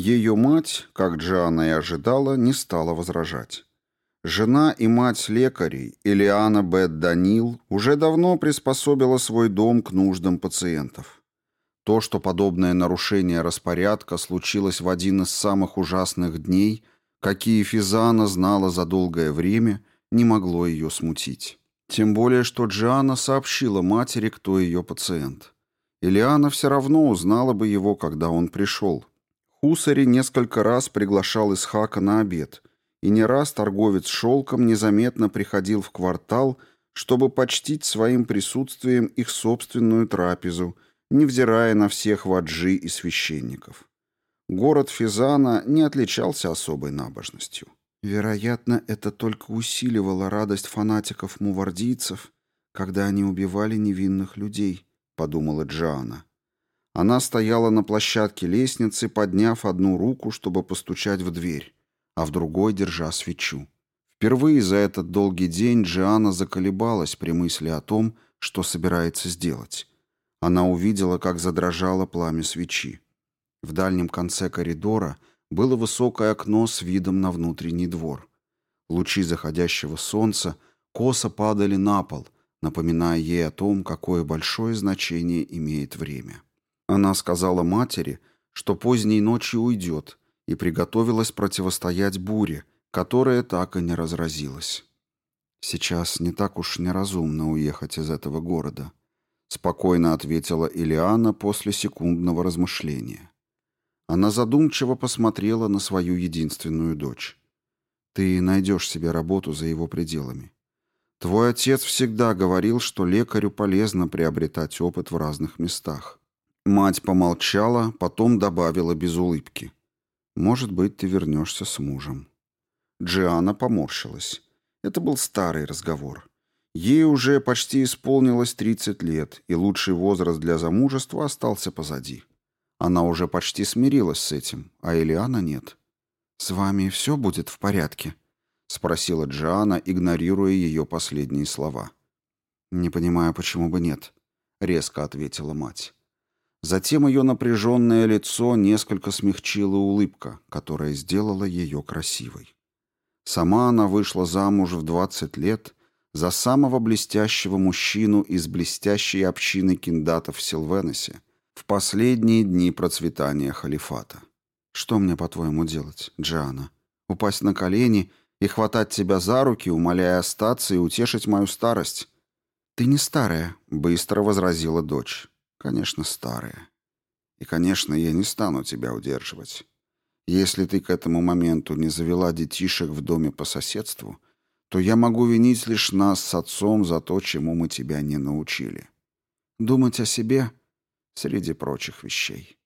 Ее мать, как Джиана и ожидала, не стала возражать. Жена и мать лекарей, Элиана Бет Данил, уже давно приспособила свой дом к нуждам пациентов. То, что подобное нарушение распорядка случилось в один из самых ужасных дней, какие Физана знала за долгое время, не могло ее смутить. Тем более, что Джиана сообщила матери, кто ее пациент. Элиана все равно узнала бы его, когда он пришел. Хусари несколько раз приглашал Исхака на обед, и не раз торговец шелком незаметно приходил в квартал, чтобы почтить своим присутствием их собственную трапезу, невзирая на всех ваджи и священников. Город Физана не отличался особой набожностью. Вероятно, это только усиливало радость фанатиков-мувардийцев, когда они убивали невинных людей, подумала Джоанна. Она стояла на площадке лестницы, подняв одну руку, чтобы постучать в дверь, а в другой держа свечу. Впервые за этот долгий день Джиана заколебалась при мысли о том, что собирается сделать. Она увидела, как задрожало пламя свечи. В дальнем конце коридора было высокое окно с видом на внутренний двор. Лучи заходящего солнца косо падали на пол, напоминая ей о том, какое большое значение имеет время. Она сказала матери, что поздней ночью уйдет, и приготовилась противостоять буре, которая так и не разразилась. «Сейчас не так уж неразумно уехать из этого города», — спокойно ответила Илиана после секундного размышления. Она задумчиво посмотрела на свою единственную дочь. «Ты найдешь себе работу за его пределами. Твой отец всегда говорил, что лекарю полезно приобретать опыт в разных местах». Мать помолчала, потом добавила без улыбки. «Может быть, ты вернешься с мужем». Джиана поморщилась. Это был старый разговор. Ей уже почти исполнилось 30 лет, и лучший возраст для замужества остался позади. Она уже почти смирилась с этим, а Элиана нет. «С вами все будет в порядке?» — спросила Джиана, игнорируя ее последние слова. «Не понимаю, почему бы нет», — резко ответила мать. Затем ее напряженное лицо несколько смягчила улыбка, которая сделала ее красивой. Сама она вышла замуж в 20 лет за самого блестящего мужчину из блестящей общины киндатов в Силвенесе, в последние дни процветания халифата. Что мне, по-твоему, делать, Джиана? Упасть на колени и хватать тебя за руки, умоляя остаться и утешить мою старость? Ты не старая, быстро возразила дочь. Конечно, старая. И, конечно, я не стану тебя удерживать. Если ты к этому моменту не завела детишек в доме по соседству, то я могу винить лишь нас с отцом за то, чему мы тебя не научили. Думать о себе среди прочих вещей.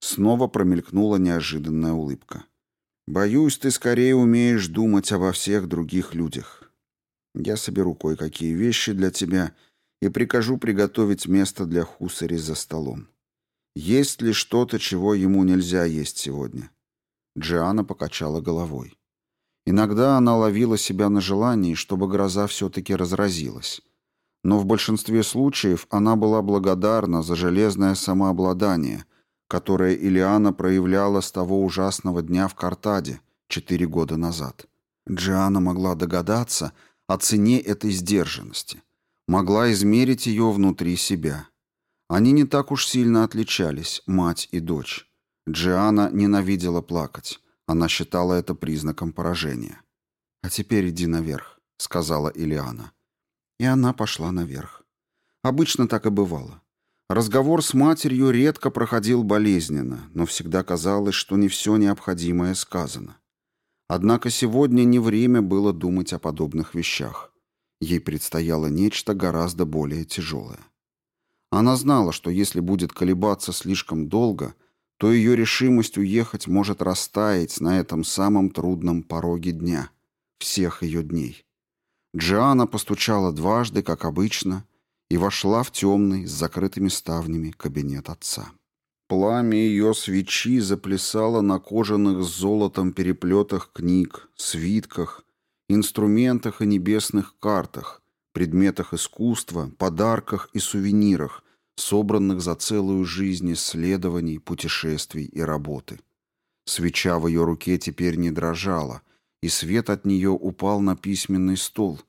Снова промелькнула неожиданная улыбка. «Боюсь, ты скорее умеешь думать обо всех других людях. Я соберу кое-какие вещи для тебя и прикажу приготовить место для хусари за столом. Есть ли что-то, чего ему нельзя есть сегодня?» Джиана покачала головой. Иногда она ловила себя на желании, чтобы гроза все-таки разразилась но в большинстве случаев она была благодарна за железное самообладание, которое Илиана проявляла с того ужасного дня в Картаде четыре года назад. Джиана могла догадаться о цене этой сдержанности, могла измерить ее внутри себя. Они не так уж сильно отличались, мать и дочь. Джиана ненавидела плакать. Она считала это признаком поражения. «А теперь иди наверх», — сказала Илиана. И она пошла наверх. Обычно так и бывало. Разговор с матерью редко проходил болезненно, но всегда казалось, что не все необходимое сказано. Однако сегодня не время было думать о подобных вещах. Ей предстояло нечто гораздо более тяжелое. Она знала, что если будет колебаться слишком долго, то ее решимость уехать может растаять на этом самом трудном пороге дня, всех ее дней. Джиана постучала дважды, как обычно, и вошла в темный, с закрытыми ставнями, кабинет отца. Пламя ее свечи заплясало на кожаных с золотом переплетах книг, свитках, инструментах и небесных картах, предметах искусства, подарках и сувенирах, собранных за целую жизнь исследований, путешествий и работы. Свеча в ее руке теперь не дрожала, и свет от нее упал на письменный стол,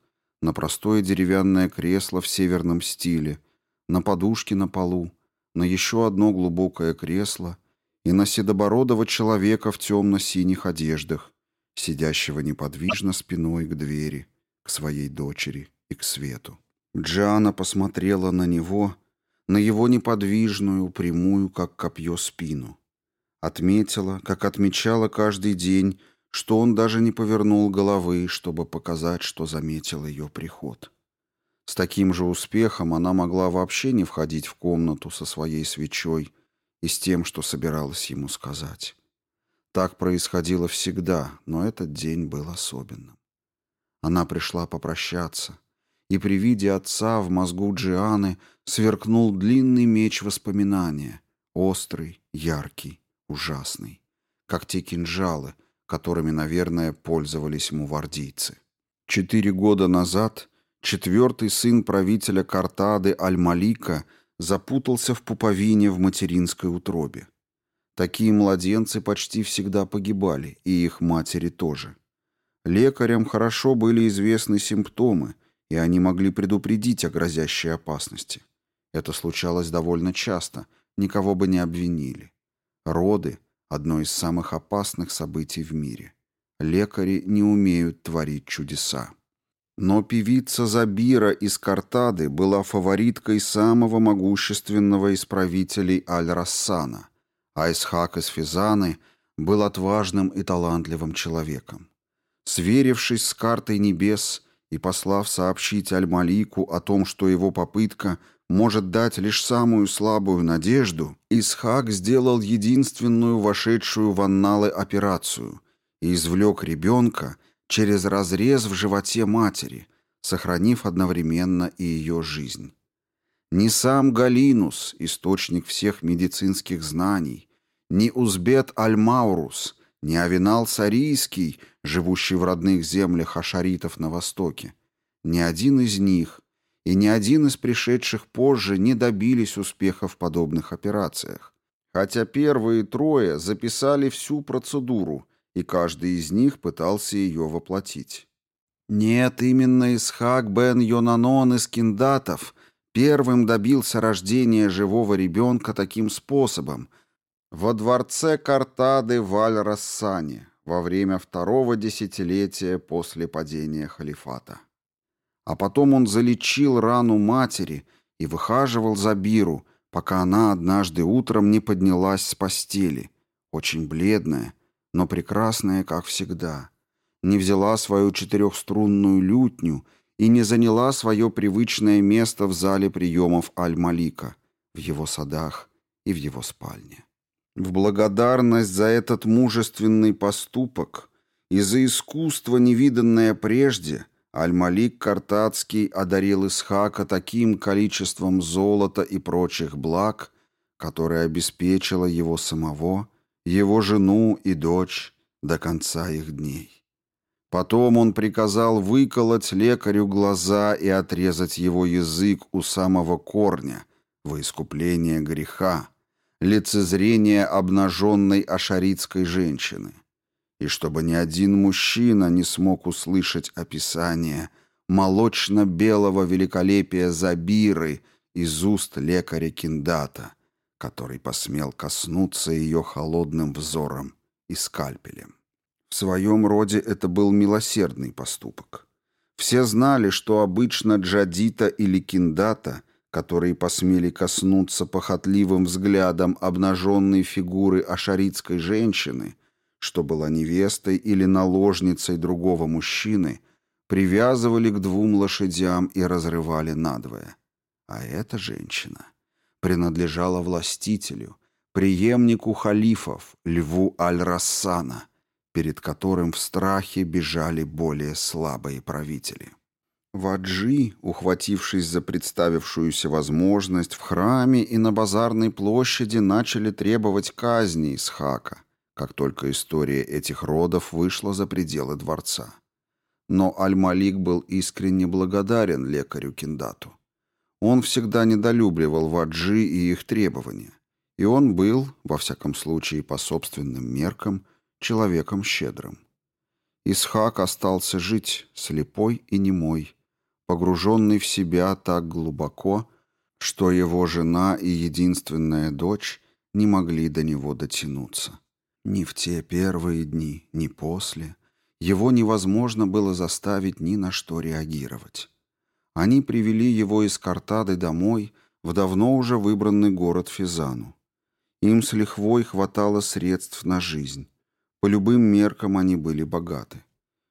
на простое деревянное кресло в северном стиле, на подушки на полу, на еще одно глубокое кресло и на седобородого человека в темно-синих одеждах, сидящего неподвижно спиной к двери, к своей дочери и к свету. Джиана посмотрела на него, на его неподвижную, прямую, как копье, спину. Отметила, как отмечала каждый день, что он даже не повернул головы, чтобы показать, что заметил ее приход. С таким же успехом она могла вообще не входить в комнату со своей свечой и с тем, что собиралась ему сказать. Так происходило всегда, но этот день был особенным. Она пришла попрощаться, и при виде отца в мозгу Джианы сверкнул длинный меч воспоминания, острый, яркий, ужасный, как те кинжалы, которыми, наверное, пользовались мувардийцы. Четыре года назад четвертый сын правителя Картады Аль-Малика запутался в пуповине в материнской утробе. Такие младенцы почти всегда погибали, и их матери тоже. Лекарям хорошо были известны симптомы, и они могли предупредить о грозящей опасности. Это случалось довольно часто, никого бы не обвинили. Роды – одно из самых опасных событий в мире. Лекари не умеют творить чудеса. Но певица Забира из Картады была фавориткой самого могущественного из правителей Аль-Рассана – а из Физаны был отважным и талантливым человеком. Сверившись с картой небес и послав сообщить Аль-Малику о том, что его попытка может дать лишь самую слабую надежду, Исхак сделал единственную вошедшую в анналы операцию и извлек ребенка через разрез в животе матери, сохранив одновременно и ее жизнь. Не сам Галинус, источник всех медицинских знаний, ни Узбет Аль-Маурус, ни Авинал Сарийский, живущий в родных землях ашаритов на востоке, ни один из них и ни один из пришедших позже не добились успеха в подобных операциях, хотя первые трое записали всю процедуру, и каждый из них пытался ее воплотить. Нет, именно Исхак бен Йонанон из Киндатов первым добился рождения живого ребенка таким способом – во дворце Картады в Аль-Рассане во время второго десятилетия после падения халифата. А потом он залечил рану матери и выхаживал за Биру, пока она однажды утром не поднялась с постели, очень бледная, но прекрасная, как всегда, не взяла свою четырехструнную лютню и не заняла свое привычное место в зале приемов Аль-Малика, в его садах и в его спальне. В благодарность за этот мужественный поступок и за искусство, невиданное прежде, Аль-Малик Картацкий одарил Исхака таким количеством золота и прочих благ, которое обеспечило его самого, его жену и дочь до конца их дней. Потом он приказал выколоть лекарю глаза и отрезать его язык у самого корня во искупление греха, лицезрение обнаженной ашаритской женщины. И чтобы ни один мужчина не смог услышать описание молочно-белого великолепия Забиры из уст лекаря Киндата, который посмел коснуться ее холодным взором и скальпелем. В своем роде это был милосердный поступок. Все знали, что обычно Джадита или Киндата которые посмели коснуться похотливым взглядом обнаженной фигуры ашаритской женщины, что была невестой или наложницей другого мужчины, привязывали к двум лошадям и разрывали надвое. А эта женщина принадлежала властителю, преемнику халифов, льву Аль-Рассана, перед которым в страхе бежали более слабые правители. Ваджи, ухватившись за представившуюся возможность, в храме и на базарной площади начали требовать казни Исхака, как только история этих родов вышла за пределы дворца. Но Аль-Малик был искренне благодарен лекарю Киндату. Он всегда недолюбливал Ваджи и их требования. И он был, во всяком случае по собственным меркам, человеком щедрым. Исхак остался жить, слепой и немой, погруженный в себя так глубоко, что его жена и единственная дочь не могли до него дотянуться. Ни в те первые дни, ни после его невозможно было заставить ни на что реагировать. Они привели его из Картады домой в давно уже выбранный город Физану. Им с лихвой хватало средств на жизнь. По любым меркам они были богаты.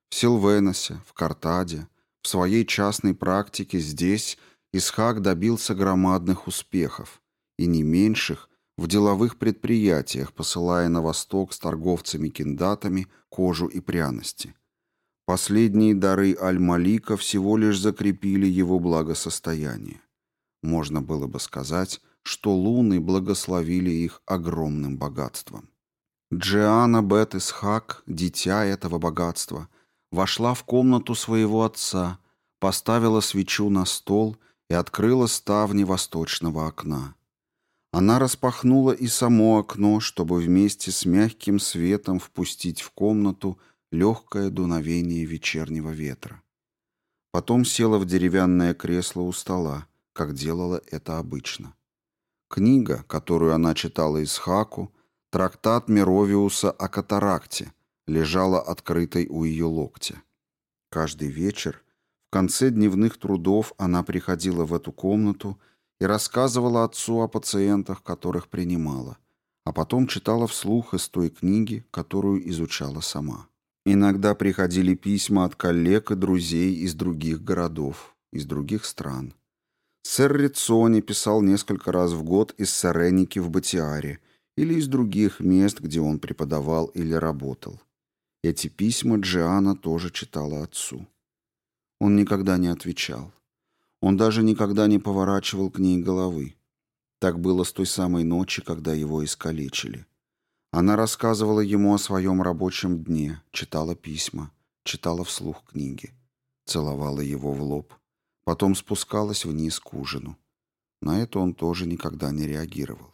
В Силвеносе, в Картаде, в своей частной практике здесь Исхак добился громадных успехов, и не меньших в деловых предприятиях, посылая на восток с торговцами-киндатами кожу и пряности. Последние дары Аль-Малика всего лишь закрепили его благосостояние. Можно было бы сказать, что луны благословили их огромным богатством. Джиана Бет Исхак, дитя этого богатства, вошла в комнату своего отца, поставила свечу на стол и открыла ставни восточного окна. Она распахнула и само окно, чтобы вместе с мягким светом впустить в комнату легкое дуновение вечернего ветра. Потом села в деревянное кресло у стола, как делала это обычно. Книга, которую она читала из Хаку, трактат Мировиуса о катаракте, лежала открытой у ее локтя. Каждый вечер, в конце дневных трудов, она приходила в эту комнату и рассказывала отцу о пациентах, которых принимала, а потом читала вслух из той книги, которую изучала сама. Иногда приходили письма от коллег и друзей из других городов, из других стран. Сэр Рицони писал несколько раз в год из Сареники в Батиаре или из других мест, где он преподавал или работал. Эти письма Джиана тоже читала отцу. Он никогда не отвечал. Он даже никогда не поворачивал к ней головы. Так было с той самой ночи, когда его искалечили. Она рассказывала ему о своем рабочем дне, читала письма, читала вслух книги, целовала его в лоб — Потом спускалась вниз к ужину. На это он тоже никогда не реагировал.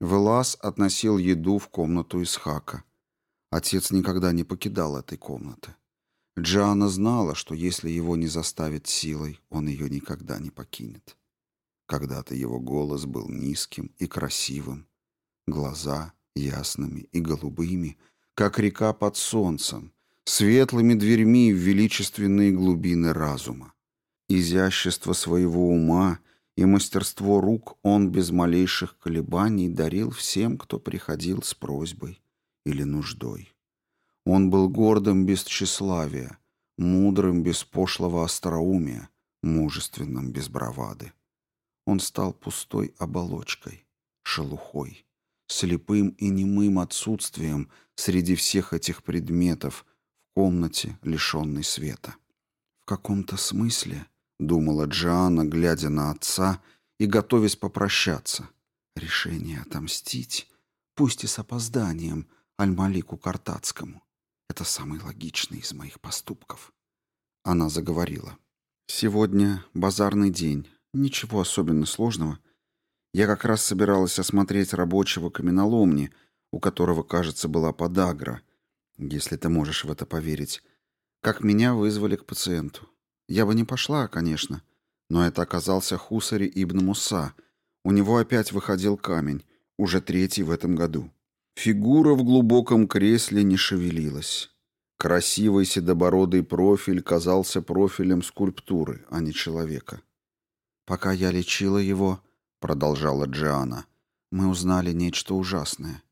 Велас относил еду в комнату Исхака. Отец никогда не покидал этой комнаты. Джиана знала, что если его не заставить силой, он ее никогда не покинет. Когда-то его голос был низким и красивым, глаза ясными и голубыми, как река под солнцем, светлыми дверьми в величественные глубины разума. Изящество своего ума и мастерство рук он без малейших колебаний дарил всем, кто приходил с просьбой или нуждой. Он был гордым без тщеславия, мудрым без пошлого остроумия, мужественным без бравады. Он стал пустой оболочкой, шелухой, слепым и немым отсутствием среди всех этих предметов в комнате, лишенной света. В каком-то смысле думала Джиана, глядя на отца и готовясь попрощаться. Решение отомстить, пусть и с опозданием, Аль-Малику Картацкому. Это самый логичный из моих поступков. Она заговорила. «Сегодня базарный день. Ничего особенно сложного. Я как раз собиралась осмотреть рабочего каменоломни, у которого, кажется, была подагра, если ты можешь в это поверить, как меня вызвали к пациенту. Я бы не пошла, конечно. Но это оказался Хусари ибн Муса. У него опять выходил камень, уже третий в этом году. Фигура в глубоком кресле не шевелилась. Красивый седобородый профиль казался профилем скульптуры, а не человека. «Пока я лечила его», — продолжала Джиана, — «мы узнали нечто ужасное.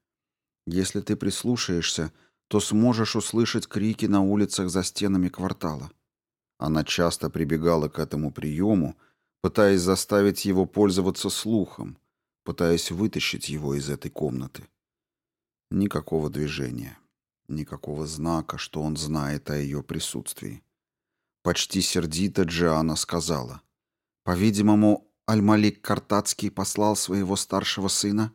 Если ты прислушаешься, то сможешь услышать крики на улицах за стенами квартала. Она часто прибегала к этому приему, пытаясь заставить его пользоваться слухом, пытаясь вытащить его из этой комнаты. Никакого движения, никакого знака, что он знает о ее присутствии. Почти сердито Джиана сказала. «По-видимому, Аль-Малик Картацкий послал своего старшего сына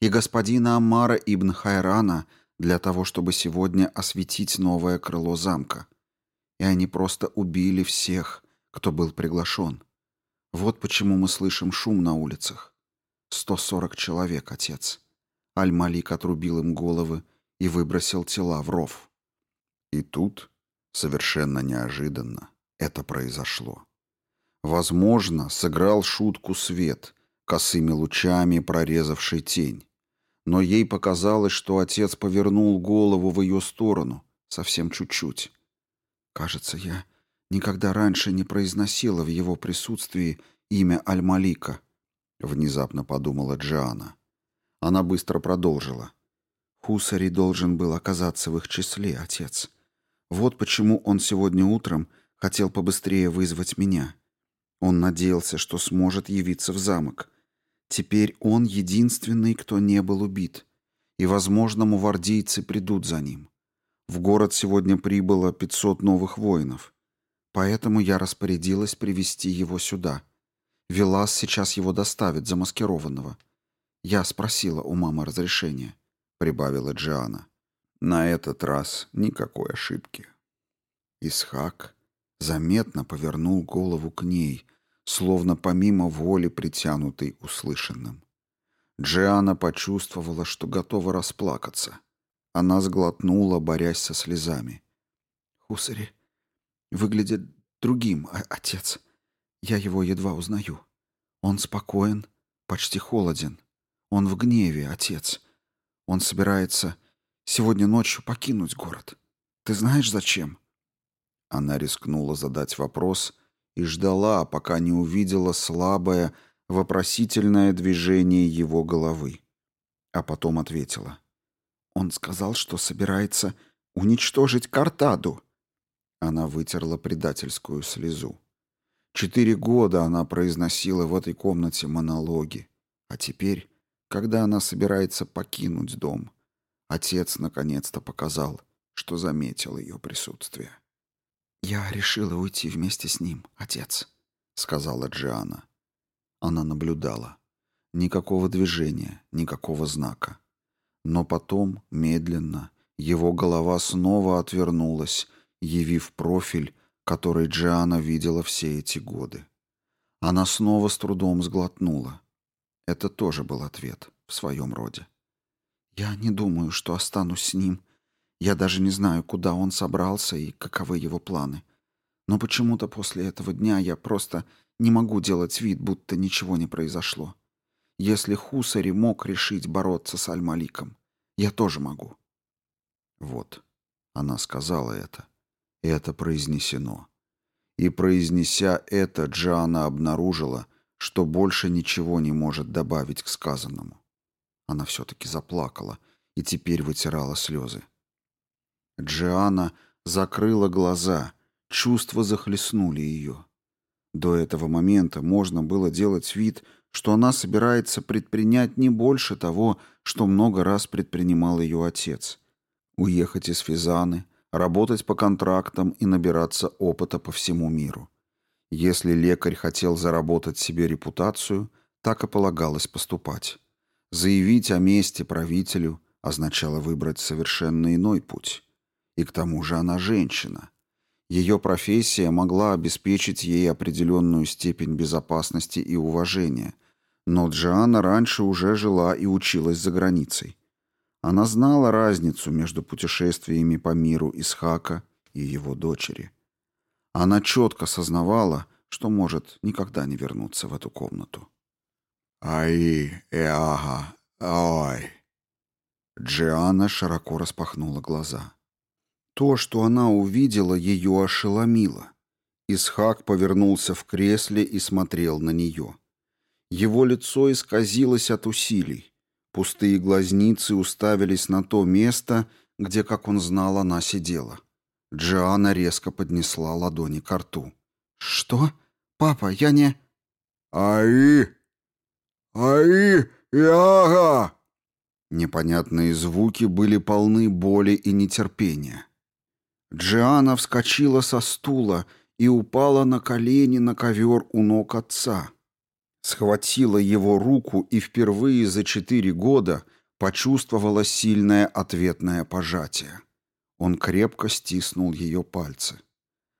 и господина Аммара ибн Хайрана для того, чтобы сегодня осветить новое крыло замка и они просто убили всех, кто был приглашен. Вот почему мы слышим шум на улицах. 140 человек, отец. Аль-Малик отрубил им головы и выбросил тела в ров. И тут, совершенно неожиданно, это произошло. Возможно, сыграл шутку свет, косыми лучами прорезавший тень. Но ей показалось, что отец повернул голову в ее сторону, совсем чуть-чуть. Кажется, я никогда раньше не произносила в его присутствии имя Аль-Малика, внезапно подумала Джиана. Она быстро продолжила. Хусари должен был оказаться в их числе, отец. Вот почему он сегодня утром хотел побыстрее вызвать меня. Он надеялся, что сможет явиться в замок. Теперь он единственный, кто не был убит. И, возможно, мувардийцы придут за ним. В город сегодня прибыло 500 новых воинов. Поэтому я распорядилась привести его сюда. Велас сейчас его доставит, замаскированного. Я спросила у мамы разрешения, прибавила Джиана. На этот раз никакой ошибки. Исхак заметно повернул голову к ней, словно помимо воли притянутый услышанным. Джиана почувствовала, что готова расплакаться. Она сглотнула, борясь со слезами. «Хусари выглядит другим, отец. Я его едва узнаю. Он спокоен, почти холоден. Он в гневе, отец. Он собирается сегодня ночью покинуть город. Ты знаешь, зачем?» Она рискнула задать вопрос и ждала, пока не увидела слабое, вопросительное движение его головы. А потом ответила. «Он сказал, что собирается уничтожить Картаду». Она вытерла предательскую слезу. Четыре года она произносила в этой комнате монологи. А теперь, когда она собирается покинуть дом, отец наконец-то показал, что заметил ее присутствие. «Я решила уйти вместе с ним, отец», — сказала Джиана. Она наблюдала. Никакого движения, никакого знака. Но потом, медленно, его голова снова отвернулась, явив профиль, который Джиана видела все эти годы. Она снова с трудом сглотнула. Это тоже был ответ в своем роде. «Я не думаю, что останусь с ним я даже не знаю, куда он собрался и каковы его планы. Но почему-то после этого дня я просто не могу делать вид, будто ничего не произошло. Если Хусари мог решить бороться с Аль-Маликом, я тоже могу. Вот, она сказала это. И это произнесено. И произнеся это, Джана обнаружила, что больше ничего не может добавить к сказанному. Она все-таки заплакала и теперь вытирала слезы. Джиана закрыла глаза, чувства захлестнули ее. До этого момента можно было делать вид, что она собирается предпринять не больше того, что много раз предпринимал ее отец. Уехать из Физаны, работать по контрактам и набираться опыта по всему миру. Если лекарь хотел заработать себе репутацию, так и полагалось поступать. Заявить о месте правителю означало выбрать совершенно иной путь. И к тому же она женщина. Ее профессия могла обеспечить ей определенную степень безопасности и уважения. Но Джиана раньше уже жила и училась за границей. Она знала разницу между путешествиями по миру Исхака и его дочери. Она четко сознавала, что может никогда не вернуться в эту комнату. «Ай, эага, ай!» Джиана широко распахнула глаза. То, что она увидела, ее ошеломило. Исхак повернулся в кресле и смотрел на нее. Его лицо исказилось от усилий. Пустые глазницы уставились на то место, где, как он знал, она сидела. Джиана резко поднесла ладони к рту. «Что? Папа, я не...» «Аи! Аи! Яга!» Непонятные звуки были полны боли и нетерпения. Джиана вскочила со стула и упала на колени на ковер у ног отца. Схватила его руку и впервые за четыре года почувствовала сильное ответное пожатие. Он крепко стиснул ее пальцы.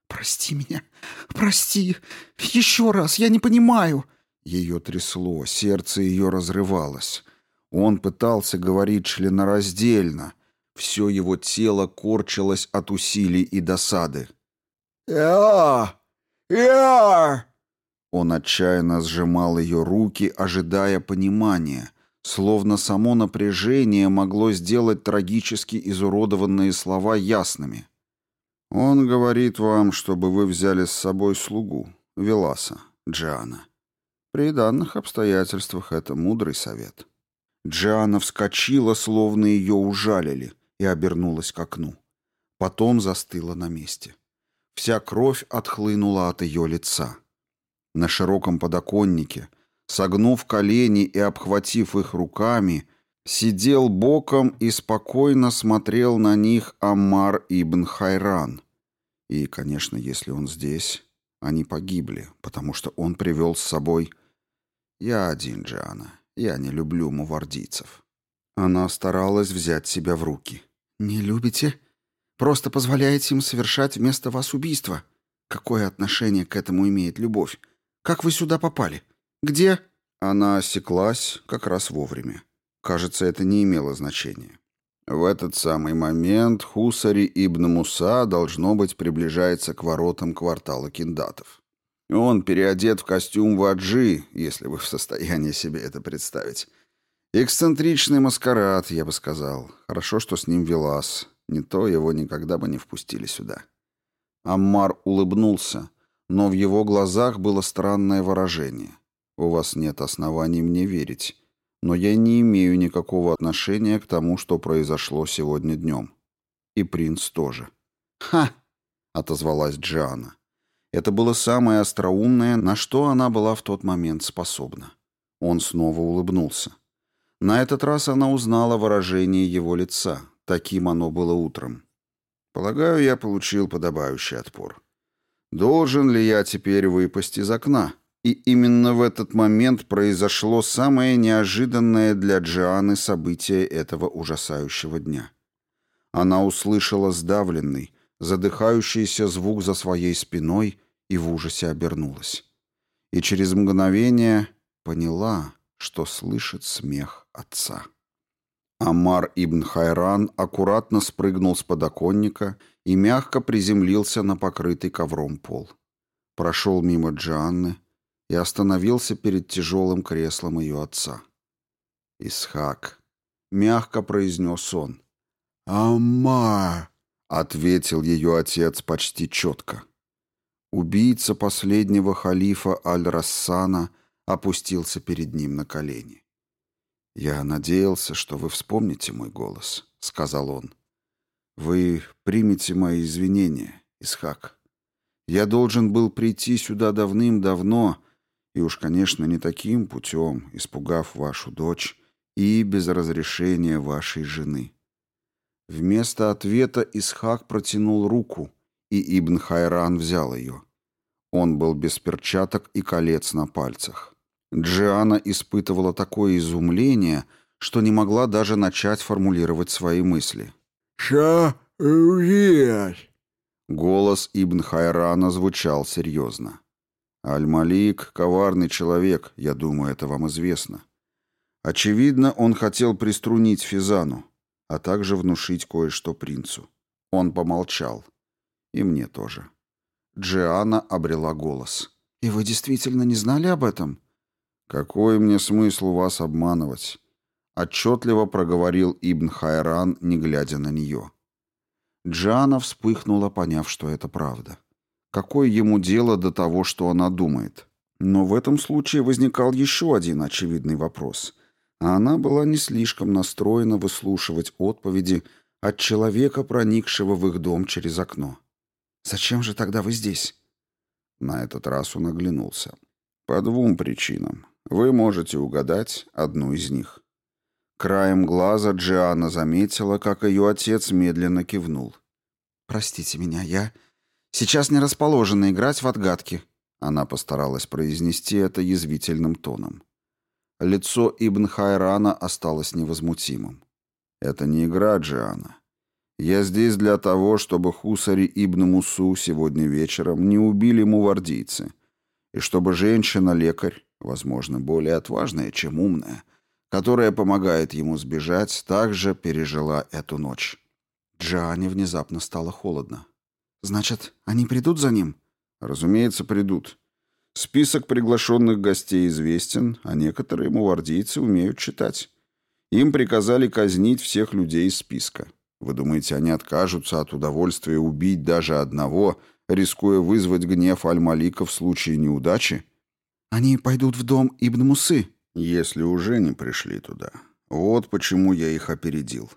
«Прости меня, прости, еще раз, я не понимаю!» Ее трясло, сердце ее разрывалось. Он пытался говорить членораздельно, Все его тело корчилось от усилий и досады. «Я! Я!» Он отчаянно сжимал ее руки, ожидая понимания, словно само напряжение могло сделать трагически изуродованные слова ясными. «Он говорит вам, чтобы вы взяли с собой слугу, Веласа, Джиана. При данных обстоятельствах это мудрый совет». Джиана вскочила, словно ее ужалили, и обернулась к окну. Потом застыла на месте. Вся кровь отхлынула от ее лица. На широком подоконнике, согнув колени и обхватив их руками, сидел боком и спокойно смотрел на них Аммар ибн Хайран. И, конечно, если он здесь, они погибли, потому что он привел с собой... Я один, Джиана. Я не люблю мувардийцев. Она старалась взять себя в руки. «Не любите? Просто позволяете им совершать вместо вас убийство? Какое отношение к этому имеет любовь? Как вы сюда попали? Где?» Она осеклась как раз вовремя. Кажется, это не имело значения. В этот самый момент Хусари ибн Муса, должно быть, приближается к воротам квартала киндатов. Он переодет в костюм ваджи, если вы в состоянии себе это представить. Эксцентричный маскарад, я бы сказал. Хорошо, что с ним Велас. Не то его никогда бы не впустили сюда. Аммар улыбнулся, но в его глазах было странное выражение. «У вас нет оснований мне верить, но я не имею никакого отношения к тому, что произошло сегодня днем. И принц тоже». «Ха!» — отозвалась Джиана. Это было самое остроумное, на что она была в тот момент способна. Он снова улыбнулся. На этот раз она узнала выражение его лица. Таким оно было утром. Полагаю, я получил подобающий отпор. Должен ли я теперь выпасть из окна? И именно в этот момент произошло самое неожиданное для Джианы событие этого ужасающего дня. Она услышала сдавленный, задыхающийся звук за своей спиной и в ужасе обернулась. И через мгновение поняла, что слышит смех отца. Амар ибн Хайран аккуратно спрыгнул с подоконника и мягко приземлился на покрытый ковром пол. Прошел мимо Джанны и остановился перед тяжелым креслом ее отца. «Исхак», — мягко произнес он. «Амар», — ответил ее отец почти четко. Убийца последнего халифа Аль-Рассана опустился перед ним на колени. «Я надеялся, что вы вспомните мой голос», — сказал он. «Вы примете мои извинения, Исхак. Я должен был прийти сюда давным-давно, и уж, конечно, не таким путем, испугав вашу дочь и без разрешения вашей жены». Вместо ответа Исхак протянул руку, и Ибн Хайран взял ее. Он был без перчаток и колец на пальцах. Джиана испытывала такое изумление, что не могла даже начать формулировать свои мысли. «Ша есть!» Голос Ибн Хайрана звучал серьезно. «Аль-Малик — коварный человек, я думаю, это вам известно. Очевидно, он хотел приструнить Физану, а также внушить кое-что принцу. Он помолчал. И мне тоже». Джиана обрела голос. «И вы действительно не знали об этом?» «Какой мне смысл вас обманывать?» Отчетливо проговорил Ибн Хайран, не глядя на нее. Джана вспыхнула, поняв, что это правда. Какое ему дело до того, что она думает? Но в этом случае возникал еще один очевидный вопрос. А она была не слишком настроена выслушивать отповеди от человека, проникшего в их дом через окно. «Зачем же тогда вы здесь?» На этот раз он оглянулся. «По двум причинам. Вы можете угадать одну из них. Краем глаза Джиана заметила, как ее отец медленно кивнул. «Простите меня, я сейчас не расположена играть в отгадки». Она постаралась произнести это язвительным тоном. Лицо Ибн Хайрана осталось невозмутимым. «Это не игра, Джиана. Я здесь для того, чтобы Хусари Ибн Мусу сегодня вечером не убили мувардийцы, и чтобы женщина-лекарь возможно, более отважная, чем умная, которая помогает ему сбежать, также пережила эту ночь. Джиане внезапно стало холодно. «Значит, они придут за ним?» «Разумеется, придут. Список приглашенных гостей известен, а некоторые мувардийцы умеют читать. Им приказали казнить всех людей из списка. Вы думаете, они откажутся от удовольствия убить даже одного, рискуя вызвать гнев Аль-Малика в случае неудачи? Они пойдут в дом Ибн Мусы, если уже не пришли туда. Вот почему я их опередил.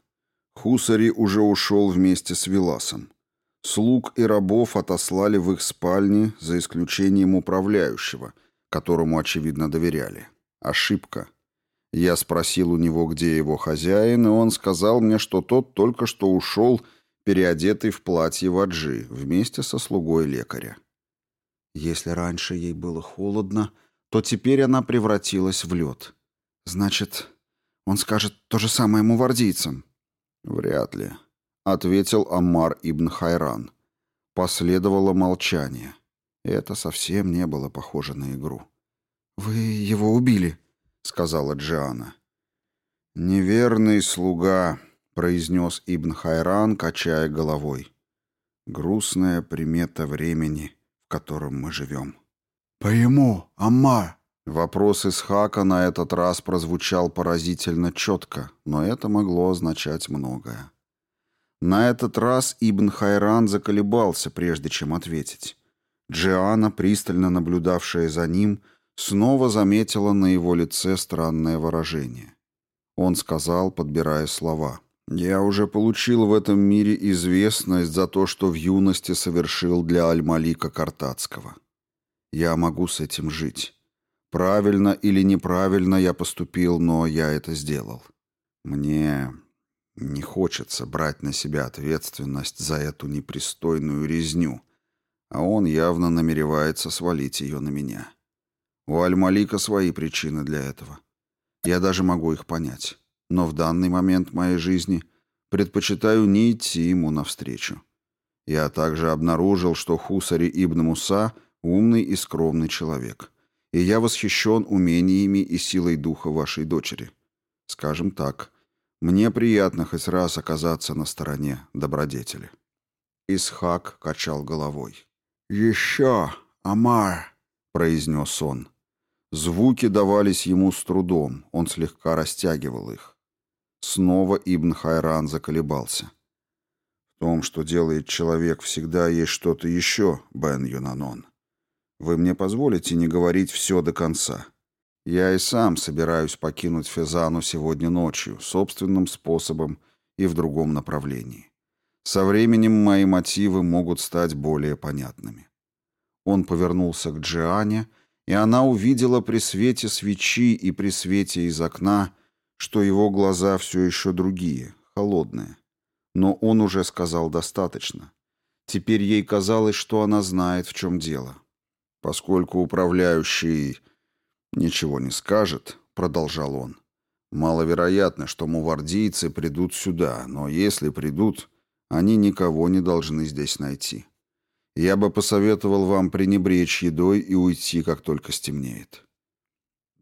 Хусари уже ушел вместе с Виласом. Слуг и рабов отослали в их спальни, за исключением управляющего, которому, очевидно, доверяли. Ошибка. Я спросил у него, где его хозяин, и он сказал мне, что тот только что ушел, переодетый в платье ваджи, вместе со слугой лекаря. Если раньше ей было холодно, то теперь она превратилась в лед. Значит, он скажет то же самое мувардийцам? Вряд ли, ответил Амар ибн Хайран. Последовало молчание. Это совсем не было похоже на игру. «Вы его убили», — сказала Джиана. «Неверный слуга», — произнес Ибн Хайран, качая головой. «Грустная примета времени, в котором мы живем». «Пойму, Аммар». Вопрос Исхака на этот раз прозвучал поразительно четко, но это могло означать многое. На этот раз Ибн Хайран заколебался, прежде чем ответить. Джиана, пристально наблюдавшая за ним, — снова заметила на его лице странное выражение. Он сказал, подбирая слова, «Я уже получил в этом мире известность за то, что в юности совершил для Аль-Малика Картацкого. Я могу с этим жить. Правильно или неправильно я поступил, но я это сделал. Мне не хочется брать на себя ответственность за эту непристойную резню, а он явно намеревается свалить ее на меня». У Аль-Малика свои причины для этого. Я даже могу их понять. Но в данный момент моей жизни предпочитаю не идти ему навстречу. Я также обнаружил, что Хусари ибн Муса – умный и скромный человек. И я восхищен умениями и силой духа вашей дочери. Скажем так, мне приятно хоть раз оказаться на стороне добродетели. Исхак качал головой. «Еще, Амар!» — произнес он. Звуки давались ему с трудом, он слегка растягивал их. Снова Ибн Хайран заколебался. В том, что делает человек, всегда есть что-то еще, Бен Юнанон. Вы мне позволите не говорить все до конца. Я и сам собираюсь покинуть Фезану сегодня ночью, собственным способом и в другом направлении. Со временем мои мотивы могут стать более понятными. Он повернулся к Джиане и она увидела при свете свечи и при свете из окна, что его глаза все еще другие, холодные. Но он уже сказал достаточно. Теперь ей казалось, что она знает, в чем дело. Поскольку управляющий ничего не скажет, продолжал он, маловероятно, что мувардийцы придут сюда, но если придут, они никого не должны здесь найти. Я бы посоветовал вам пренебречь едой и уйти, как только стемнеет».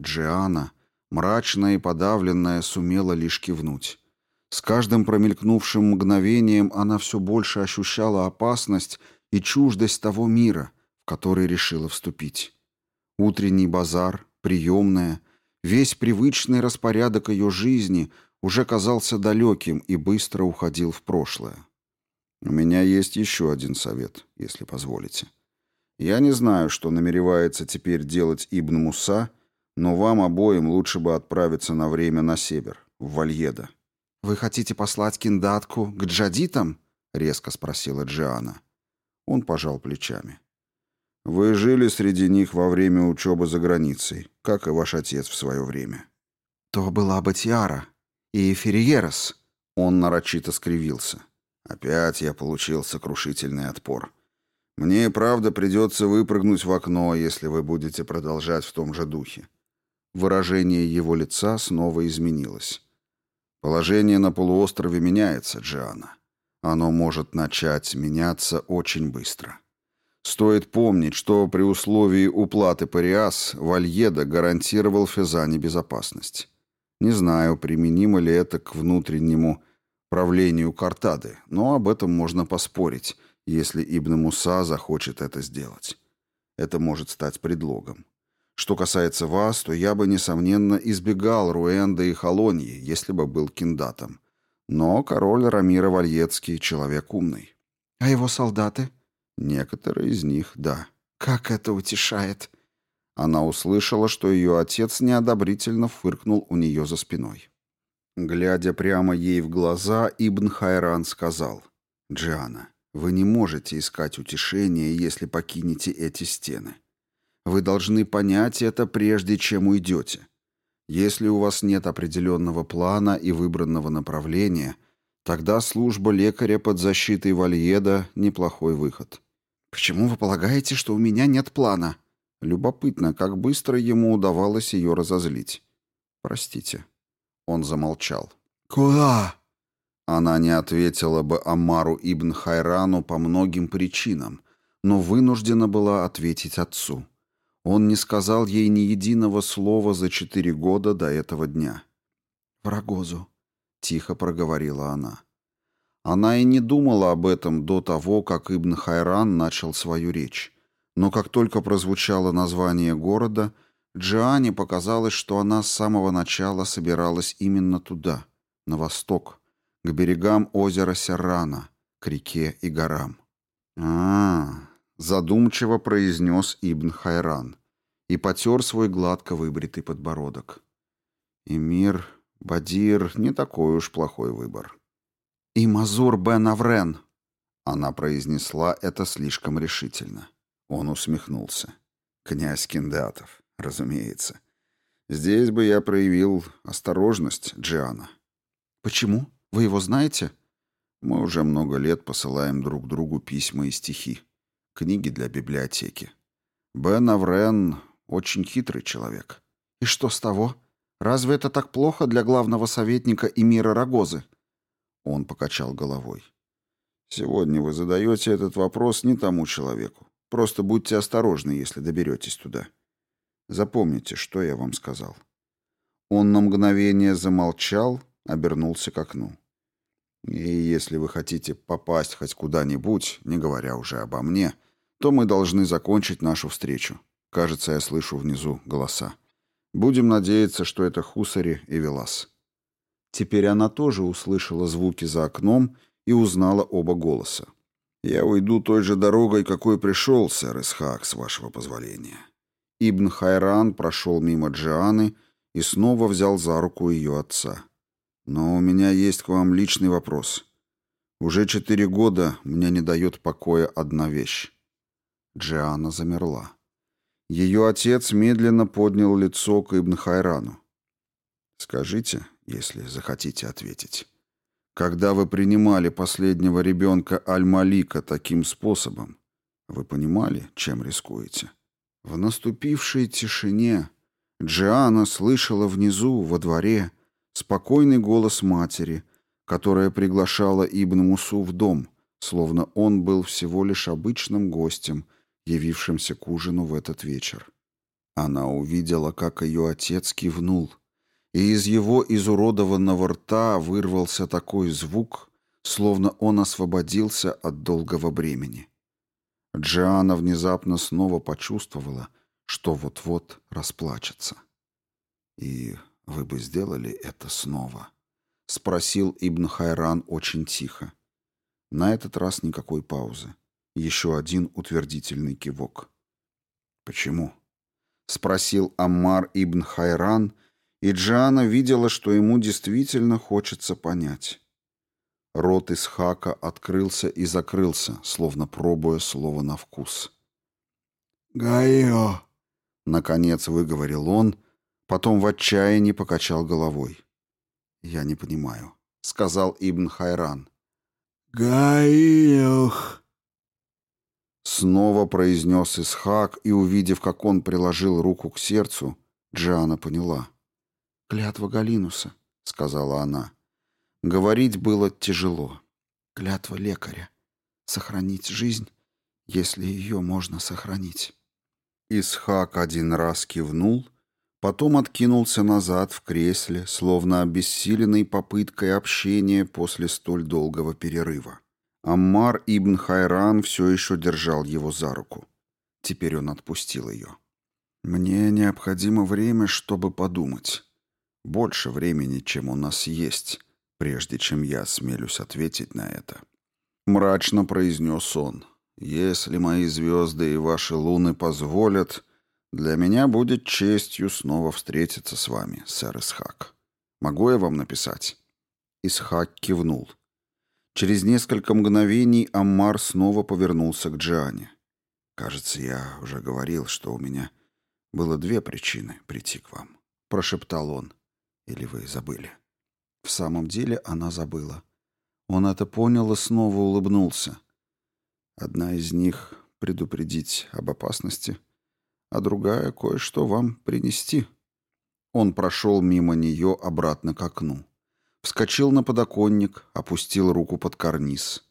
Джиана, мрачная и подавленная, сумела лишь кивнуть. С каждым промелькнувшим мгновением она все больше ощущала опасность и чуждость того мира, в который решила вступить. Утренний базар, приемная, весь привычный распорядок ее жизни уже казался далеким и быстро уходил в прошлое. У меня есть еще один совет, если позволите. Я не знаю, что намеревается теперь делать Ибн Муса, но вам обоим лучше бы отправиться на время на север, в Вальеда. «Вы хотите послать киндатку к джадитам?» — резко спросила Джиана. Он пожал плечами. «Вы жили среди них во время учебы за границей, как и ваш отец в свое время». «То была Батиара и Ферриерос», — он нарочито скривился. Опять я получил сокрушительный отпор. Мне и правда придется выпрыгнуть в окно, если вы будете продолжать в том же духе. Выражение его лица снова изменилось. Положение на полуострове меняется, Джиана. Оно может начать меняться очень быстро. Стоит помнить, что при условии уплаты Париас Вальеда гарантировал Фезане безопасность. Не знаю, применимо ли это к внутреннему правлению Картады, но об этом можно поспорить, если Ибн Муса захочет это сделать. Это может стать предлогом. Что касается вас, то я бы, несомненно, избегал Руэнда и Холоньи, если бы был киндатом. Но король Рамира Вальецкий — человек умный. А его солдаты? Некоторые из них — да. Как это утешает. Она услышала, что ее отец неодобрительно фыркнул у нее за спиной. Глядя прямо ей в глаза, Ибн Хайран сказал, «Джиана, вы не можете искать утешения, если покинете эти стены. Вы должны понять это, прежде чем уйдете. Если у вас нет определенного плана и выбранного направления, тогда служба лекаря под защитой Вальеда – неплохой выход». «Почему вы полагаете, что у меня нет плана?» Любопытно, как быстро ему удавалось ее разозлить. «Простите». Он замолчал. «Куда?» Она не ответила бы Амару ибн Хайрану по многим причинам, но вынуждена была ответить отцу. Он не сказал ей ни единого слова за четыре года до этого дня. «В Рогозу», — тихо проговорила она. Она и не думала об этом до того, как Ибн Хайран начал свою речь. Но как только прозвучало название города — Джиане показалось, что она с самого начала собиралась именно туда, на восток, к берегам озера Серрана, к реке и горам. а, -а, -а задумчиво произнес Ибн Хайран и потер свой гладко выбритый подбородок. Эмир, Бадир — не такой уж плохой выбор. «И Мазур бен Аврен!» Она произнесла это слишком решительно. Он усмехнулся. «Князь Киндатов, Разумеется. Здесь бы я проявил осторожность, Джиана. Почему? Вы его знаете? Мы уже много лет посылаем друг другу письма и стихи, книги для библиотеки. Бен Аврен очень хитрый человек. И что с того? Разве это так плохо для главного советника Эмира Рогозы? Он покачал головой. Сегодня вы задаете этот вопрос не тому человеку. Просто будьте осторожны, если доберетесь туда. Запомните, что я вам сказал». Он на мгновение замолчал, обернулся к окну. «И если вы хотите попасть хоть куда-нибудь, не говоря уже обо мне, то мы должны закончить нашу встречу. Кажется, я слышу внизу голоса. Будем надеяться, что это Хусари и Велас». Теперь она тоже услышала звуки за окном и узнала оба голоса. «Я уйду той же дорогой, какой пришел, сэр Исхак, с вашего позволения. Ибн Хайран прошел мимо Джианы и снова взял за руку ее отца. «Но у меня есть к вам личный вопрос. Уже четыре года мне не дает покоя одна вещь». Джиана замерла. Ее отец медленно поднял лицо к Ибн Хайрану. «Скажите, если захотите ответить, когда вы принимали последнего ребенка Аль-Малика таким способом, вы понимали, чем рискуете?» В наступившей тишине Джиана слышала внизу, во дворе, спокойный голос матери, которая приглашала Ибн Мусу в дом, словно он был всего лишь обычным гостем, явившимся к ужину в этот вечер. Она увидела, как ее отец кивнул, и из его изуродованного рта вырвался такой звук, словно он освободился от долгого бремени. Джиана внезапно снова почувствовала, что вот-вот расплачется. «И вы бы сделали это снова?» — спросил Ибн Хайран очень тихо. На этот раз никакой паузы. Еще один утвердительный кивок. «Почему?» — спросил Аммар Ибн Хайран, и Джиана видела, что ему действительно хочется понять. Рот Исхака открылся и закрылся, словно пробуя слово на вкус. «Гайо!» — наконец выговорил он, потом в отчаянии покачал головой. «Я не понимаю», — сказал Ибн Хайран. «Гаих!» Снова произнес Исхак, и, увидев, как он приложил руку к сердцу, Джиана поняла. «Клятва Галинуса», — сказала она. Говорить было тяжело. Клятва лекаря. Сохранить жизнь, если ее можно сохранить. Исхак один раз кивнул, Потом откинулся назад в кресле, словно обессиленный попыткой общения после столь долгого перерыва. Аммар ибн Хайран все еще держал его за руку. Теперь он отпустил ее. «Мне необходимо время, чтобы подумать. Больше времени, чем у нас есть, прежде чем я осмелюсь ответить на это». Мрачно произнес он. «Если мои звезды и ваши луны позволят, для меня будет честью снова встретиться с вами, сэр Исхак. Могу я вам написать?» Исхак кивнул. Через несколько мгновений Аммар снова повернулся к Джиане. «Кажется, я уже говорил, что у меня было две причины прийти к вам», — прошептал он. «Или вы забыли?» В самом деле она забыла. Он это понял и снова улыбнулся. Одна из них — предупредить об опасности, а другая — кое-что вам принести. Он прошел мимо нее обратно к окну. Вскочил на подоконник, опустил руку под карниз.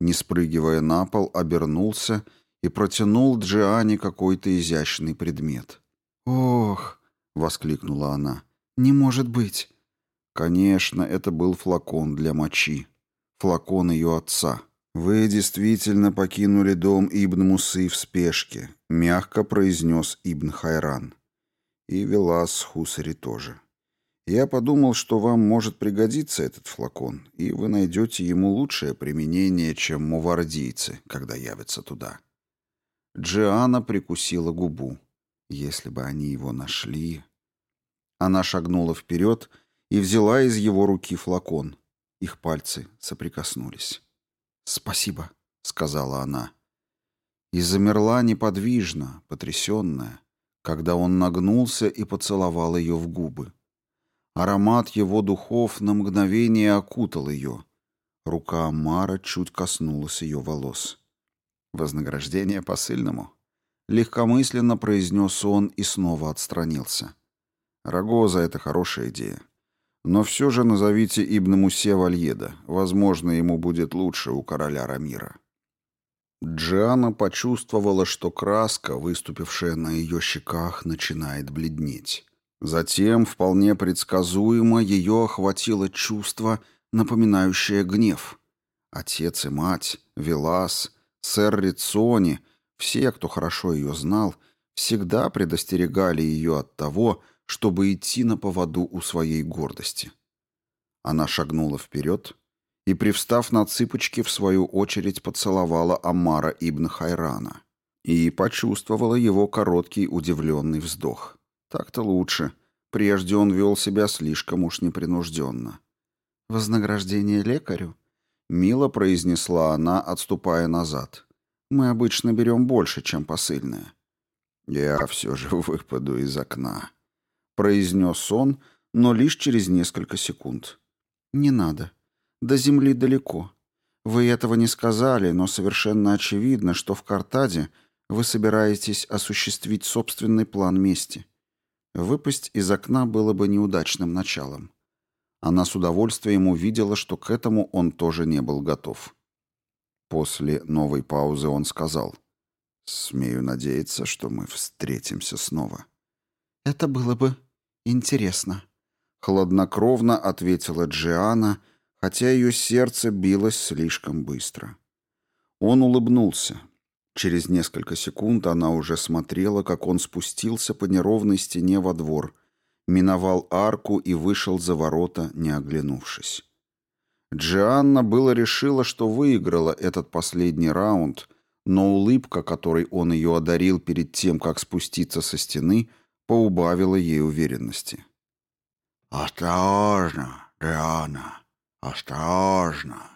Не спрыгивая на пол, обернулся — и протянул Джиане какой-то изящный предмет. «Ох!» — воскликнула она. «Не может быть!» Конечно, это был флакон для мочи. Флакон ее отца. «Вы действительно покинули дом Ибн Мусы в спешке», — мягко произнес Ибн Хайран. И Велас Хусари тоже. «Я подумал, что вам может пригодиться этот флакон, и вы найдете ему лучшее применение, чем мувардийцы, когда явятся туда». Джиана прикусила губу. Если бы они его нашли... Она шагнула вперед и взяла из его руки флакон. Их пальцы соприкоснулись. «Спасибо», — сказала она. И замерла неподвижно, потрясенная, когда он нагнулся и поцеловал ее в губы. Аромат его духов на мгновение окутал ее. Рука Амара чуть коснулась ее волос. Вознаграждение посыльному. Легкомысленно произнес он и снова отстранился. Рогоза — это хорошая идея. Но все же назовите Ибн Мусе Вальеда. Возможно, ему будет лучше у короля Рамира. Джиана почувствовала, что краска, выступившая на ее щеках, начинает бледнеть. Затем, вполне предсказуемо, ее охватило чувство, напоминающее гнев. Отец и мать, Велас, Сэр Рицони, все, кто хорошо ее знал, всегда предостерегали ее от того, чтобы идти на поводу у своей гордости. Она шагнула вперед и, привстав на цыпочки, в свою очередь поцеловала Амара ибн Хайрана и почувствовала его короткий удивленный вздох. Так-то лучше. Прежде он вел себя слишком уж непринужденно. «Вознаграждение лекарю?» Мило произнесла она, отступая назад. «Мы обычно берем больше, чем посыльное». «Я все же выпаду из окна», — произнес он, но лишь через несколько секунд. «Не надо. До земли далеко. Вы этого не сказали, но совершенно очевидно, что в Картаде вы собираетесь осуществить собственный план мести. Выпасть из окна было бы неудачным началом. Она с удовольствием увидела, что к этому он тоже не был готов. После новой паузы он сказал, «Смею надеяться, что мы встретимся снова». «Это было бы интересно», — хладнокровно ответила Джиана, хотя ее сердце билось слишком быстро. Он улыбнулся. Через несколько секунд она уже смотрела, как он спустился по неровной стене во двор — миновал арку и вышел за ворота, не оглянувшись. Джианна было решила, что выиграла этот последний раунд, но улыбка, которой он ее одарил перед тем, как спуститься со стены, поубавила ей уверенности. «Осторожно, Джианна, осторожно!»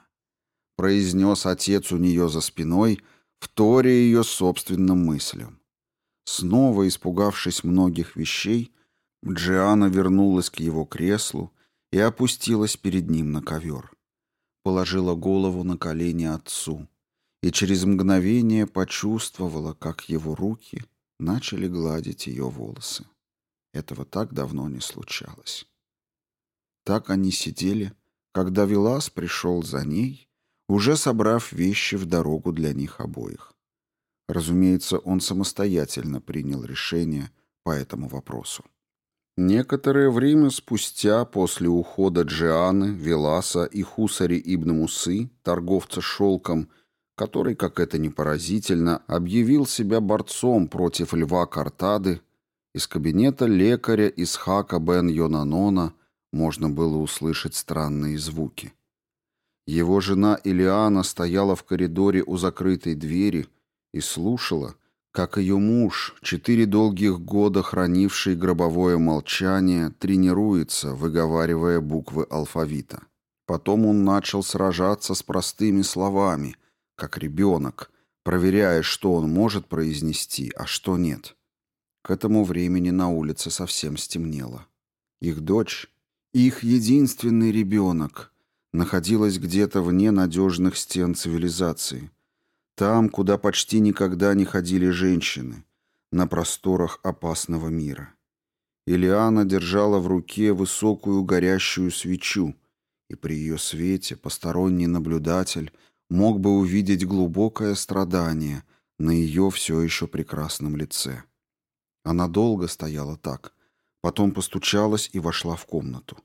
произнес отец у нее за спиной, вторя ее собственным мыслям. Снова испугавшись многих вещей, Джиана вернулась к его креслу и опустилась перед ним на ковер. Положила голову на колени отцу и через мгновение почувствовала, как его руки начали гладить ее волосы. Этого так давно не случалось. Так они сидели, когда Вилас пришел за ней, уже собрав вещи в дорогу для них обоих. Разумеется, он самостоятельно принял решение по этому вопросу. Некоторое время спустя, после ухода Джианы, Веласа и Хусари ибн Мусы, торговца шелком, который, как это ни поразительно, объявил себя борцом против льва Картады, из кабинета лекаря Исхака бен Йонанона можно было услышать странные звуки. Его жена Илиана стояла в коридоре у закрытой двери и слушала, как ее муж, четыре долгих года хранивший гробовое молчание, тренируется, выговаривая буквы алфавита. Потом он начал сражаться с простыми словами, как ребенок, проверяя, что он может произнести, а что нет. К этому времени на улице совсем стемнело. Их дочь, их единственный ребенок, находилась где-то вне надежных стен цивилизации, там, куда почти никогда не ходили женщины, на просторах опасного мира. Илиана держала в руке высокую горящую свечу, и при ее свете посторонний наблюдатель мог бы увидеть глубокое страдание на ее все еще прекрасном лице. Она долго стояла так, потом постучалась и вошла в комнату.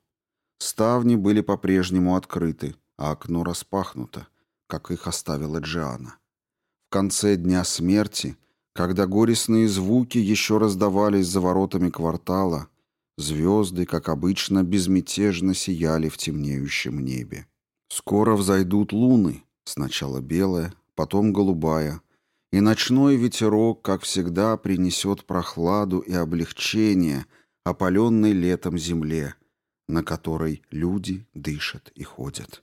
Ставни были по-прежнему открыты, а окно распахнуто, как их оставила Джиана конце дня смерти, когда горестные звуки еще раздавались за воротами квартала, звезды, как обычно, безмятежно сияли в темнеющем небе. Скоро взойдут луны, сначала белая, потом голубая, и ночной ветерок, как всегда, принесет прохладу и облегчение опаленной летом земле, на которой люди дышат и ходят,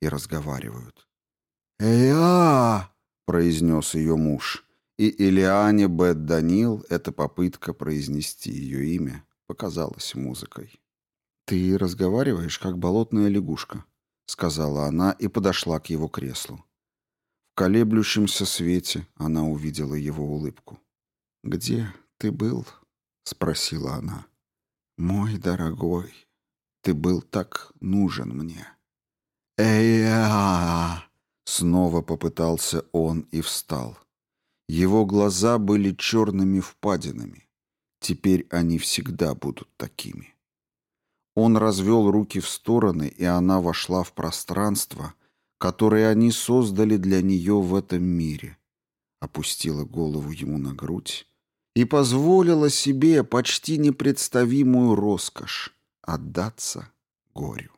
и разговаривают. «Эй-а!» произнес ее муж. И Илиане Бет Данил эта попытка произнести ее имя показалась музыкой. «Ты разговариваешь, как болотная лягушка», — сказала она и подошла к его креслу. В колеблющемся свете она увидела его улыбку. «Где ты был?» — спросила она. «Мой дорогой, ты был так нужен мне». «Эй-а!» Снова попытался он и встал. Его глаза были черными впадинами. Теперь они всегда будут такими. Он развел руки в стороны, и она вошла в пространство, которое они создали для нее в этом мире. Опустила голову ему на грудь и позволила себе почти непредставимую роскошь — отдаться горю.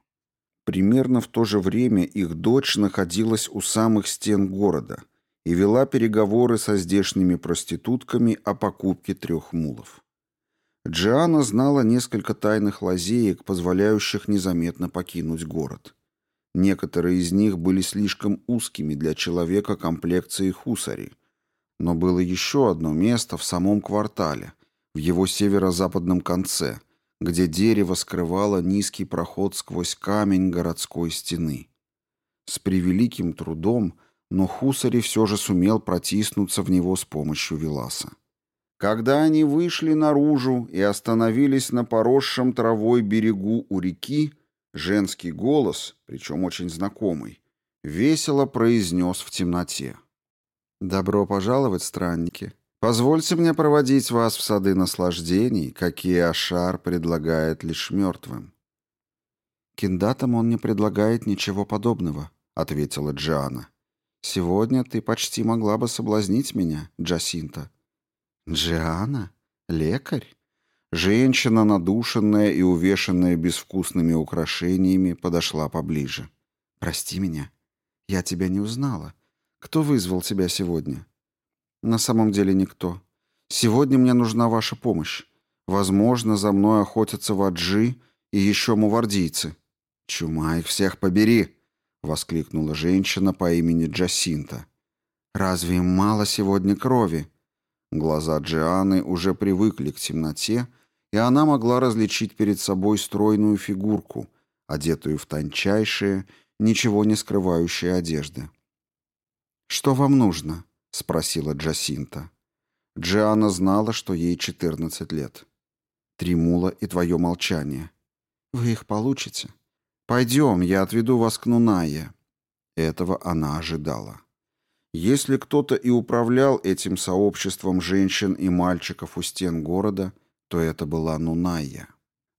Примерно в то же время их дочь находилась у самых стен города и вела переговоры со здешними проститутками о покупке трех мулов. Джиана знала несколько тайных лазеек, позволяющих незаметно покинуть город. Некоторые из них были слишком узкими для человека комплекции хусари, но было еще одно место в самом квартале, в его северо-западном конце – где дерево скрывало низкий проход сквозь камень городской стены. С превеликим трудом, но Хусари все же сумел протиснуться в него с помощью Веласа. Когда они вышли наружу и остановились на поросшем травой берегу у реки, женский голос, причем очень знакомый, весело произнес в темноте. «Добро пожаловать, странники. Позвольте мне проводить вас в сады наслаждений, какие Ашар предлагает лишь мертвым». «Киндатам он не предлагает ничего подобного», — ответила Джиана. «Сегодня ты почти могла бы соблазнить меня, Джасинта». «Джиана? Лекарь?» Женщина, надушенная и увешанная безвкусными украшениями, подошла поближе. «Прости меня. Я тебя не узнала. Кто вызвал тебя сегодня?» На самом деле никто. Сегодня мне нужна ваша помощь. Возможно, за мной охотятся ваджи и еще мувардийцы. Чума их всех побери, воскликнула женщина по имени Джасинта. Разве им мало сегодня крови? Глаза Джианы уже привыкли к темноте, и она могла различить перед собой стройную фигурку, одетую в тончайшие, ничего не скрывающие одежды. «Что вам нужно?» — спросила Джасинта. Джиана знала, что ей 14 лет. «Три мула и твое молчание. Вы их получите? Пойдем, я отведу вас к Нунае». Этого она ожидала. Если кто-то и управлял этим сообществом женщин и мальчиков у стен города, то это была Нуная.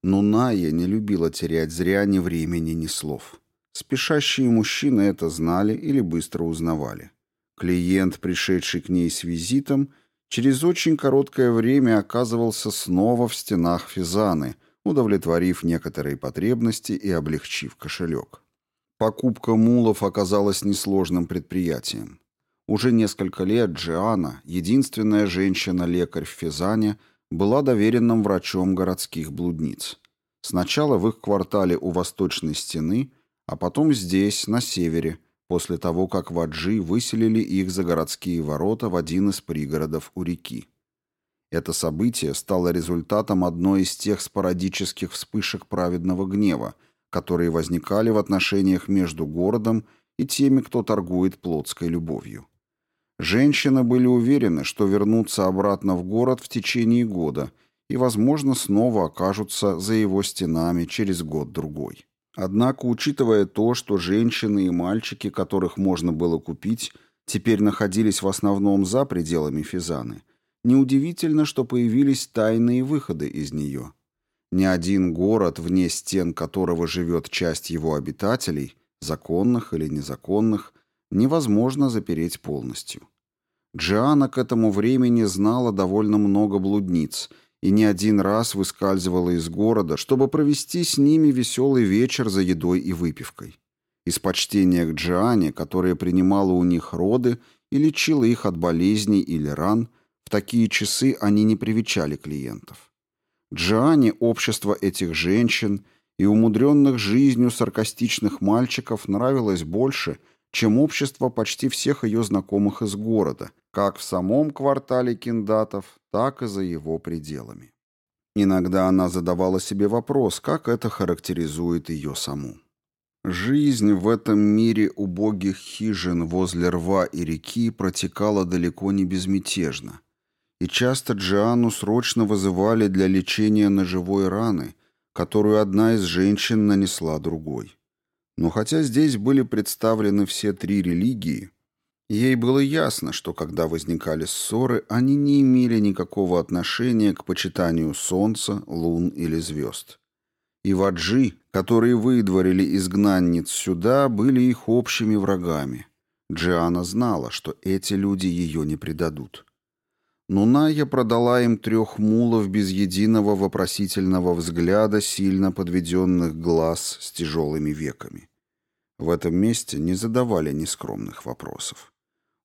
Но Ная не любила терять зря ни времени, ни слов. Спешащие мужчины это знали или быстро узнавали. Клиент, пришедший к ней с визитом, через очень короткое время оказывался снова в стенах Физаны, удовлетворив некоторые потребности и облегчив кошелек. Покупка мулов оказалась несложным предприятием. Уже несколько лет Джиана, единственная женщина-лекарь в Физане, была доверенным врачом городских блудниц. Сначала в их квартале у восточной стены, а потом здесь, на севере, после того, как ваджи выселили их за городские ворота в один из пригородов у реки. Это событие стало результатом одной из тех спорадических вспышек праведного гнева, которые возникали в отношениях между городом и теми, кто торгует плотской любовью. Женщины были уверены, что вернутся обратно в город в течение года и, возможно, снова окажутся за его стенами через год-другой. Однако, учитывая то, что женщины и мальчики, которых можно было купить, теперь находились в основном за пределами Физаны, неудивительно, что появились тайные выходы из нее. Ни один город, вне стен которого живет часть его обитателей, законных или незаконных, невозможно запереть полностью. Джиана к этому времени знала довольно много блудниц и не один раз выскальзывала из города, чтобы провести с ними веселый вечер за едой и выпивкой. Из почтения к Джиане, которая принимала у них роды и лечила их от болезней или ран, в такие часы они не привечали клиентов. Джиане общество этих женщин и умудренных жизнью саркастичных мальчиков нравилось больше, чем общество почти всех ее знакомых из города, как в самом квартале киндатов, так и за его пределами. Иногда она задавала себе вопрос, как это характеризует ее саму. Жизнь в этом мире убогих хижин возле рва и реки протекала далеко не безмятежно, и часто Джиану срочно вызывали для лечения ножевой раны, которую одна из женщин нанесла другой. Но хотя здесь были представлены все три религии, ей было ясно, что когда возникали ссоры, они не имели никакого отношения к почитанию солнца, лун или звезд. И ваджи, которые выдворили изгнанниц сюда, были их общими врагами. Джиана знала, что эти люди ее не предадут. Нуная продала им трех мулов без единого вопросительного взгляда сильно подведенных глаз с тяжелыми веками. В этом месте не задавали нескромных вопросов.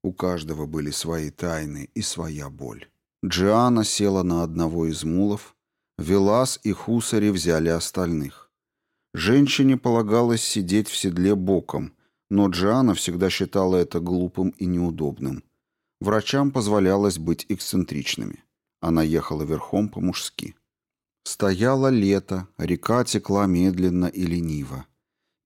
У каждого были свои тайны и своя боль. Джиана села на одного из мулов, Велас и Хусари взяли остальных. Женщине полагалось сидеть в седле боком, но Джиана всегда считала это глупым и неудобным. Врачам позволялось быть эксцентричными. Она ехала верхом по-мужски. Стояло лето, река текла медленно и лениво.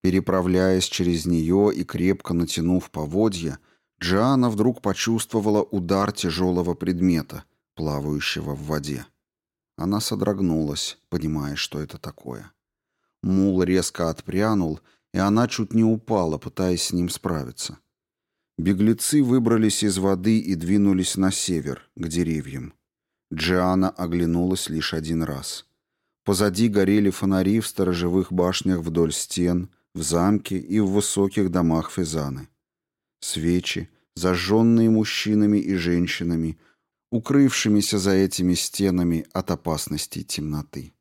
Переправляясь через нее и крепко натянув поводья, Джиана вдруг почувствовала удар тяжелого предмета, плавающего в воде. Она содрогнулась, понимая, что это такое. Мул резко отпрянул, и она чуть не упала, пытаясь с ним справиться. Беглецы выбрались из воды и двинулись на север, к деревьям. Джиана оглянулась лишь один раз. Позади горели фонари в сторожевых башнях вдоль стен, в замке и в высоких домах Физаны. Свечи, зажженные мужчинами и женщинами, укрывшимися за этими стенами от опасностей темноты.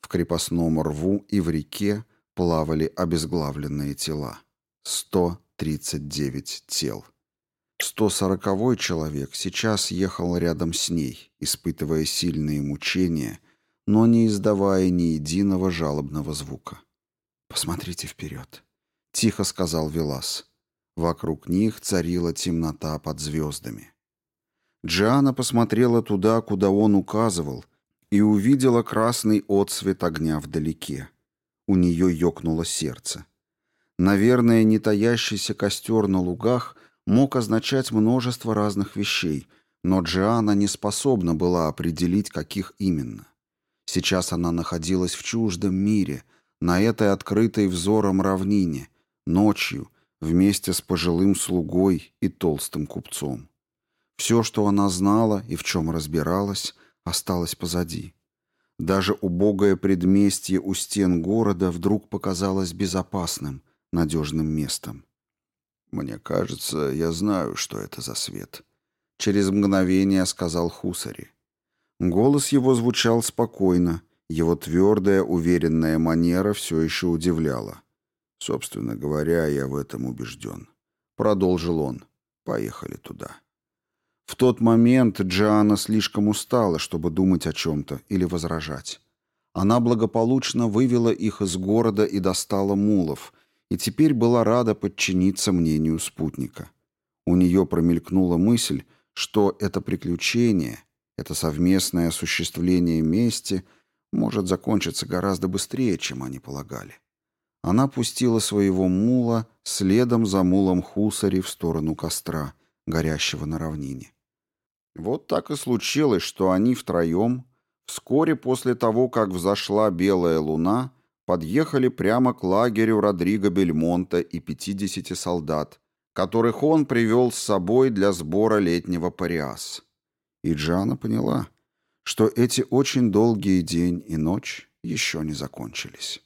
В крепостном рву и в реке плавали обезглавленные тела. 139 тел. 140-й человек сейчас ехал рядом с ней, испытывая сильные мучения, но не издавая ни единого жалобного звука. «Посмотрите вперед», — тихо сказал Велас. Вокруг них царила темнота под звездами. Джиана посмотрела туда, куда он указывал, и увидела красный отсвет огня вдалеке. У нее ёкнуло сердце. Наверное, не таящийся костер на лугах мог означать множество разных вещей, но Джиана не способна была определить, каких именно. Сейчас она находилась в чуждом мире, на этой открытой взором равнине, ночью, вместе с пожилым слугой и толстым купцом. Все, что она знала и в чем разбиралась, осталось позади. Даже убогое предместье у стен города вдруг показалось безопасным, надежным местом. «Мне кажется, я знаю, что это за свет», — через мгновение сказал Хусари. Голос его звучал спокойно, его твердая, уверенная манера все еще удивляла. «Собственно говоря, я в этом убежден», — продолжил он. «Поехали туда». В тот момент Джиана слишком устала, чтобы думать о чем-то или возражать. Она благополучно вывела их из города и достала мулов, и теперь была рада подчиниться мнению спутника. У нее промелькнула мысль, что это приключение, это совместное осуществление мести может закончиться гораздо быстрее, чем они полагали. Она пустила своего мула следом за мулом Хусари в сторону костра, горящего на равнине. Вот так и случилось, что они втроем, вскоре после того, как взошла белая луна, подъехали прямо к лагерю Родриго Бельмонта и 50 солдат, которых он привел с собой для сбора летнего париас. И Джана поняла, что эти очень долгие день и ночь еще не закончились.